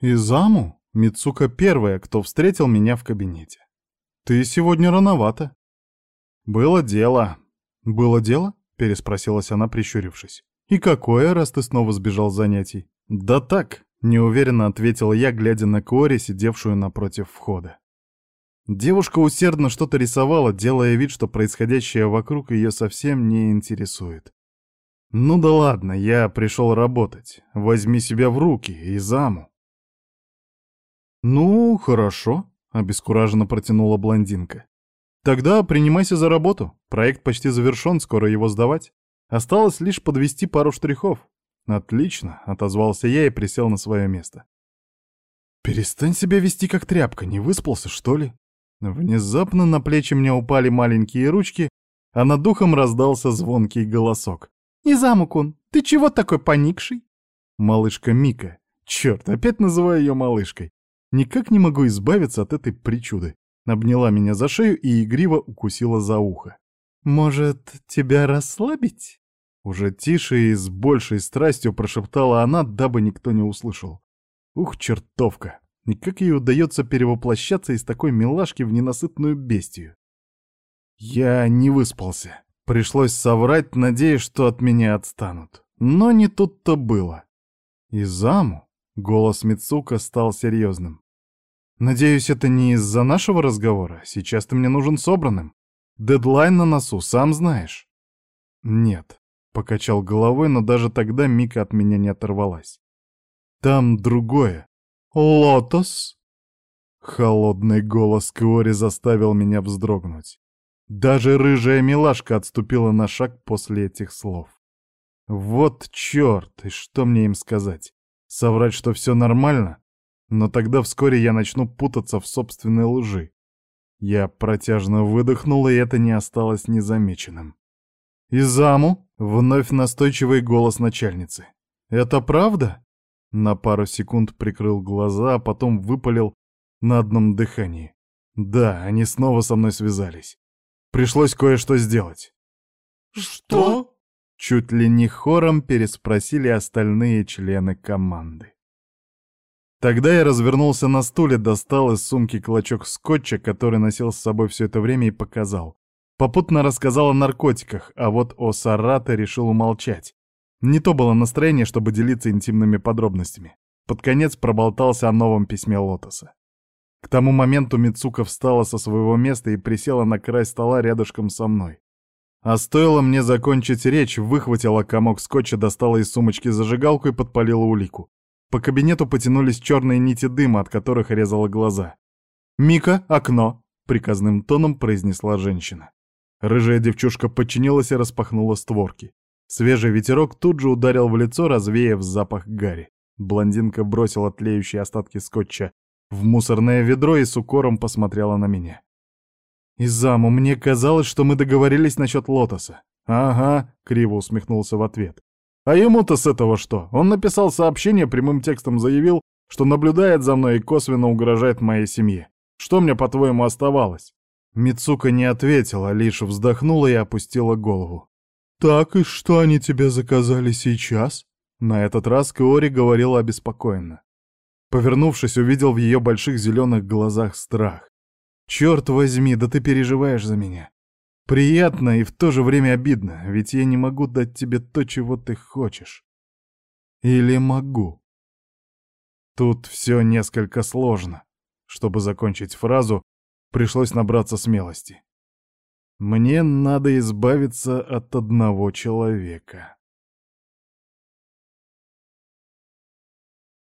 «Изаму?» — Мицука первая, кто встретил меня в кабинете. «Ты сегодня рановато». «Было дело». «Было дело?» — переспросилась она, прищурившись. «И какое, раз ты снова сбежал с занятий?» «Да так», — неуверенно ответила я, глядя на Кори, сидевшую напротив входа. Девушка усердно что-то рисовала, делая вид, что происходящее вокруг ее совсем не интересует. «Ну да ладно, я пришел работать. Возьми себя в руки и заму». «Ну, хорошо», — обескураженно протянула блондинка. «Тогда принимайся за работу. Проект почти завершен, скоро его сдавать. Осталось лишь подвести пару штрихов». «Отлично», — отозвался я и присел на свое место. «Перестань себя вести как тряпка, не выспался, что ли?» Внезапно на плечи мне упали маленькие ручки, а над духом раздался звонкий голосок. «Изаму-кун, ты чего такой поникший?» Малышка Мика. Черт, опять называю ее малышкой. Никак не могу избавиться от этой причуды. Обняла меня за шею и игриво укусила за ухо. «Может, тебя расслабить?» Уже тише и с большей страстью прошептала она, дабы никто не услышал. «Ух, чертовка!» И как ей удается перевоплощаться из такой милашки в ненасытную бестию? Я не выспался. Пришлось соврать, надеясь, что от меня отстанут. Но не тут-то было. Изаму? Голос Мицука стал серьезным. Надеюсь, это не из-за нашего разговора. Сейчас ты мне нужен собранным. Дедлайн на носу, сам знаешь. Нет, покачал головой, но даже тогда Мика от меня не оторвалась. Там другое. «Лотос?» Холодный голос Кори заставил меня вздрогнуть. Даже рыжая милашка отступила на шаг после этих слов. Вот черт, и что мне им сказать? Соврать, что все нормально? Но тогда вскоре я начну путаться в собственной лжи. Я протяжно выдохнул, и это не осталось незамеченным. «Изаму?» — вновь настойчивый голос начальницы. «Это правда?» На пару секунд прикрыл глаза, а потом выпалил на одном дыхании. Да, они снова со мной связались. Пришлось кое-что сделать. «Что?» Чуть ли не хором переспросили остальные члены команды. Тогда я развернулся на стуле, достал из сумки клочок скотча, который носил с собой все это время и показал. Попутно рассказал о наркотиках, а вот о Сарате решил умолчать. Не то было настроение, чтобы делиться интимными подробностями. Под конец проболтался о новом письме Лотоса. К тому моменту Мицука встала со своего места и присела на край стола рядышком со мной. А стоило мне закончить речь, выхватила комок скотча, достала из сумочки зажигалку и подпалила улику. По кабинету потянулись черные нити дыма, от которых резала глаза. «Мика, окно!» — приказным тоном произнесла женщина. Рыжая девчушка подчинилась и распахнула створки. Свежий ветерок тут же ударил в лицо, развеяв запах гари. Блондинка бросила тлеющие остатки скотча в мусорное ведро и с укором посмотрела на меня. «Изаму, мне казалось, что мы договорились насчет лотоса». «Ага», — криво усмехнулся в ответ. «А ему-то с этого что? Он написал сообщение, прямым текстом заявил, что наблюдает за мной и косвенно угрожает моей семье. Что мне, по-твоему, оставалось?» Мицука не ответила, лишь вздохнула и опустила голову. «Так, и что они тебе заказали сейчас?» На этот раз Киори говорила обеспокоенно. Повернувшись, увидел в ее больших зеленых глазах страх. «Черт возьми, да ты переживаешь за меня. Приятно и в то же время обидно, ведь я не могу дать тебе то, чего ты хочешь. Или могу?» Тут все несколько сложно. Чтобы закончить фразу, пришлось набраться смелости. Мне надо избавиться от одного человека.